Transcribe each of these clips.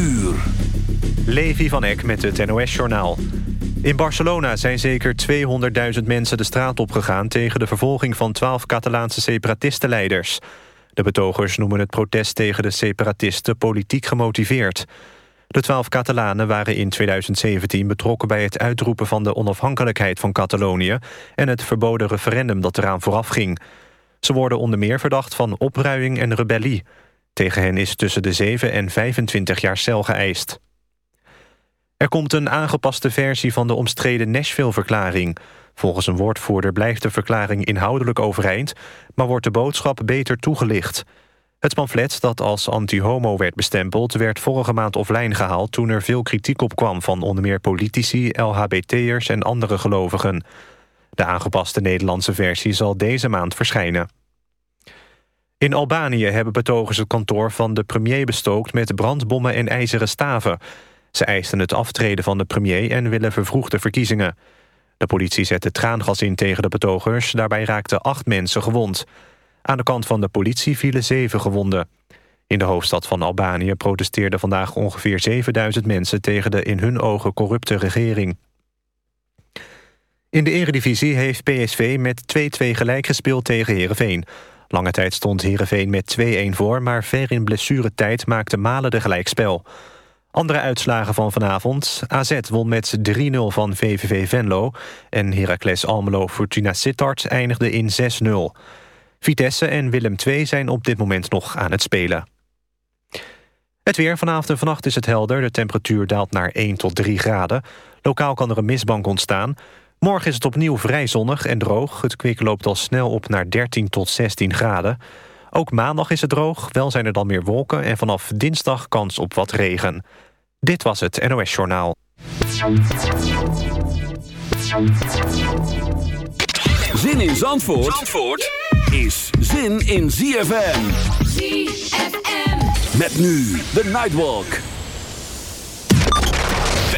uur. Levi van Eck met het NOS-journaal. In Barcelona zijn zeker 200.000 mensen de straat opgegaan... tegen de vervolging van 12 Catalaanse separatistenleiders. De betogers noemen het protest tegen de separatisten politiek gemotiveerd. De 12 Catalanen waren in 2017 betrokken bij het uitroepen van de onafhankelijkheid van Catalonië... en het verboden referendum dat eraan vooraf ging. Ze worden onder meer verdacht van opruiing en rebellie... Tegen hen is tussen de 7 en 25 jaar cel geëist. Er komt een aangepaste versie van de omstreden Nashville-verklaring. Volgens een woordvoerder blijft de verklaring inhoudelijk overeind... maar wordt de boodschap beter toegelicht. Het pamflet dat als anti-homo werd bestempeld... werd vorige maand offline gehaald toen er veel kritiek op kwam... van onder meer politici, LHBT'ers en andere gelovigen. De aangepaste Nederlandse versie zal deze maand verschijnen. In Albanië hebben betogers het kantoor van de premier bestookt... met brandbommen en ijzeren staven. Ze eisten het aftreden van de premier en willen vervroegde verkiezingen. De politie zette traangas in tegen de betogers. Daarbij raakten acht mensen gewond. Aan de kant van de politie vielen zeven gewonden. In de hoofdstad van Albanië protesteerden vandaag ongeveer 7000 mensen... tegen de in hun ogen corrupte regering. In de eredivisie heeft PSV met 2-2 gelijk gespeeld tegen Heerenveen. Lange tijd stond Heerenveen met 2-1 voor... maar ver in blessuretijd maakte Malen de gelijkspel. Andere uitslagen van vanavond. AZ won met 3-0 van VVV Venlo... en Heracles Almelo Fortuna Sittard eindigde in 6-0. Vitesse en Willem II zijn op dit moment nog aan het spelen. Het weer vanavond en vannacht is het helder. De temperatuur daalt naar 1 tot 3 graden. Lokaal kan er een mistbank ontstaan. Morgen is het opnieuw vrij zonnig en droog. Het kwik loopt al snel op naar 13 tot 16 graden. Ook maandag is het droog, wel zijn er dan meer wolken... en vanaf dinsdag kans op wat regen. Dit was het NOS Journaal. Zin in Zandvoort, Zandvoort is zin in ZFM. ZFM. Met nu de Nightwalk.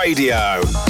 Radio.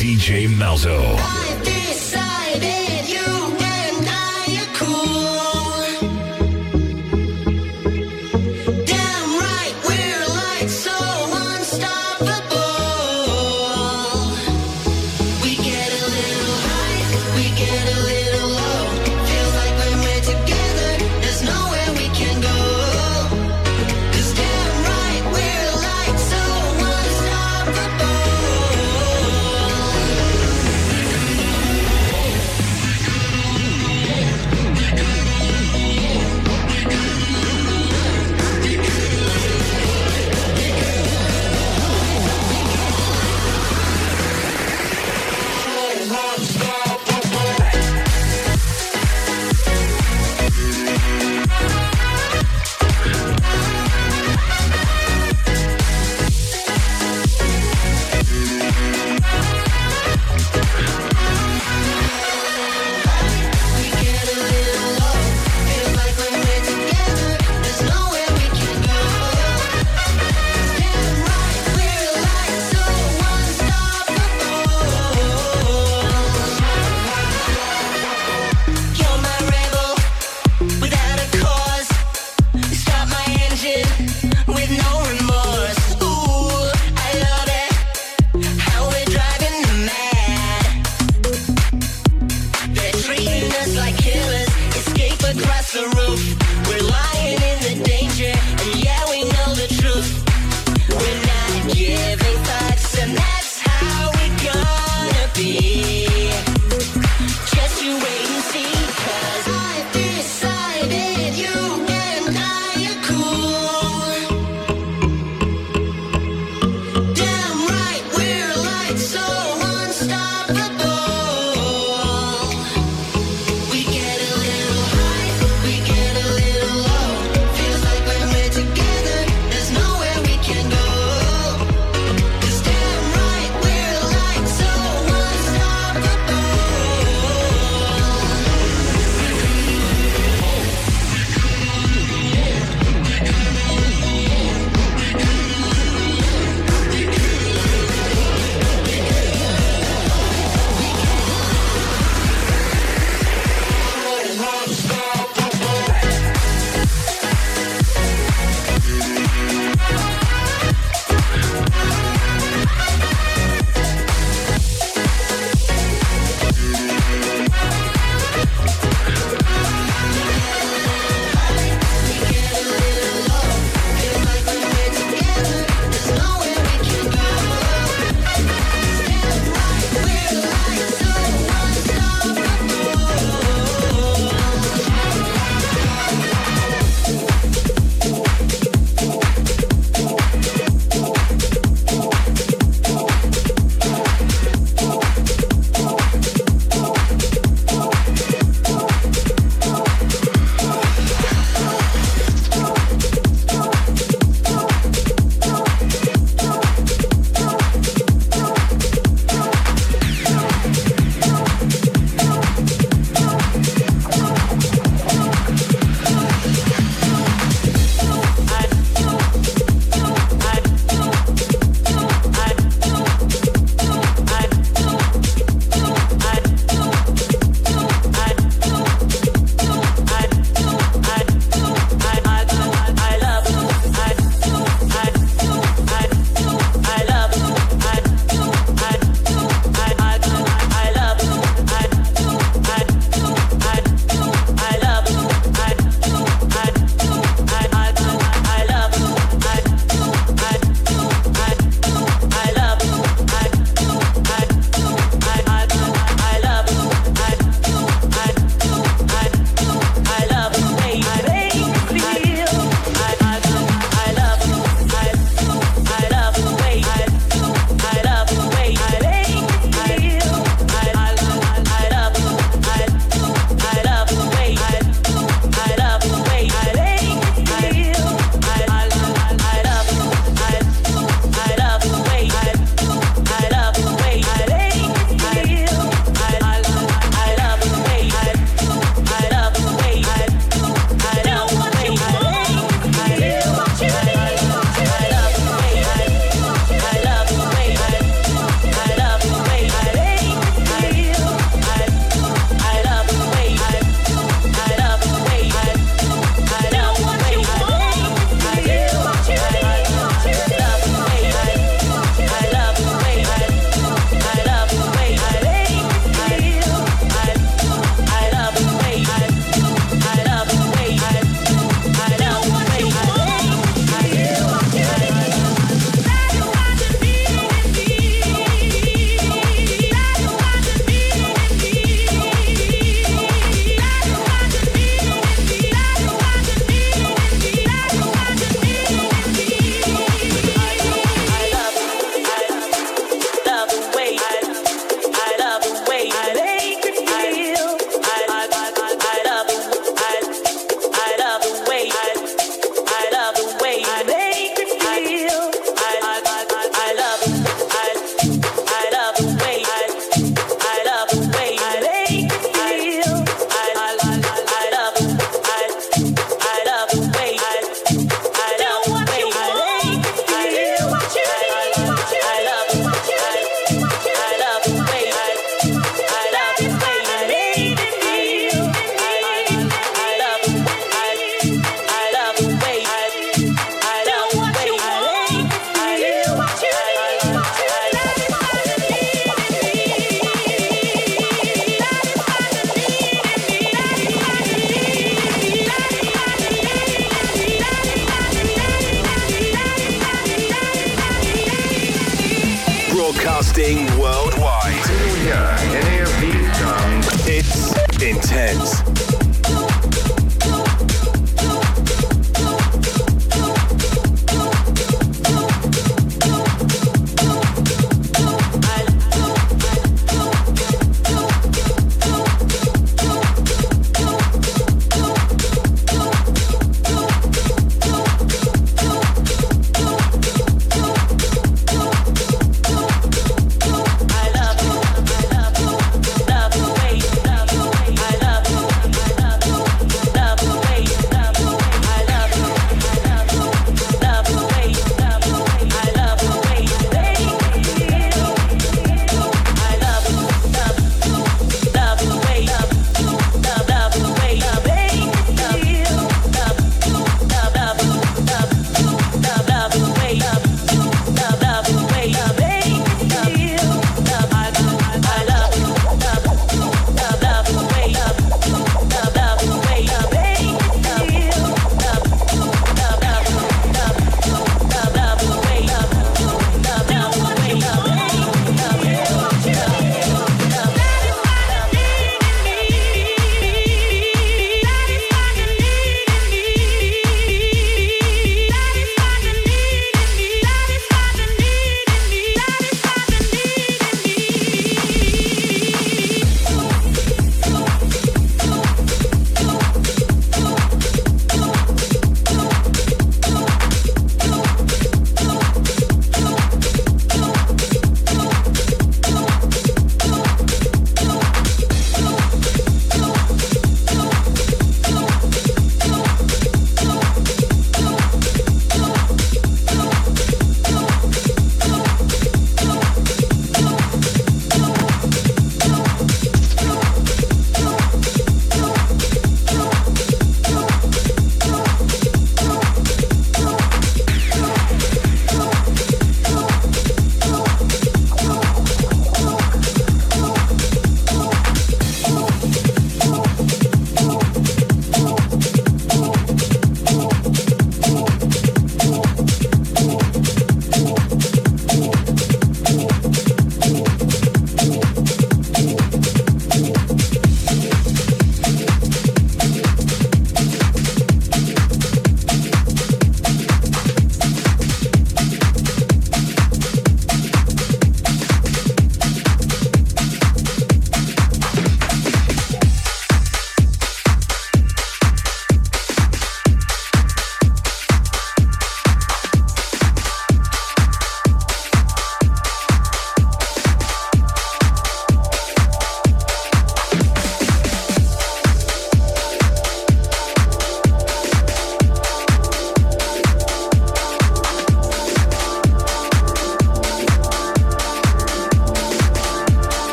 DJ Malzo.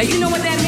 And you know what that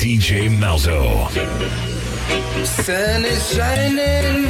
DJ Malzo. Sun is shining.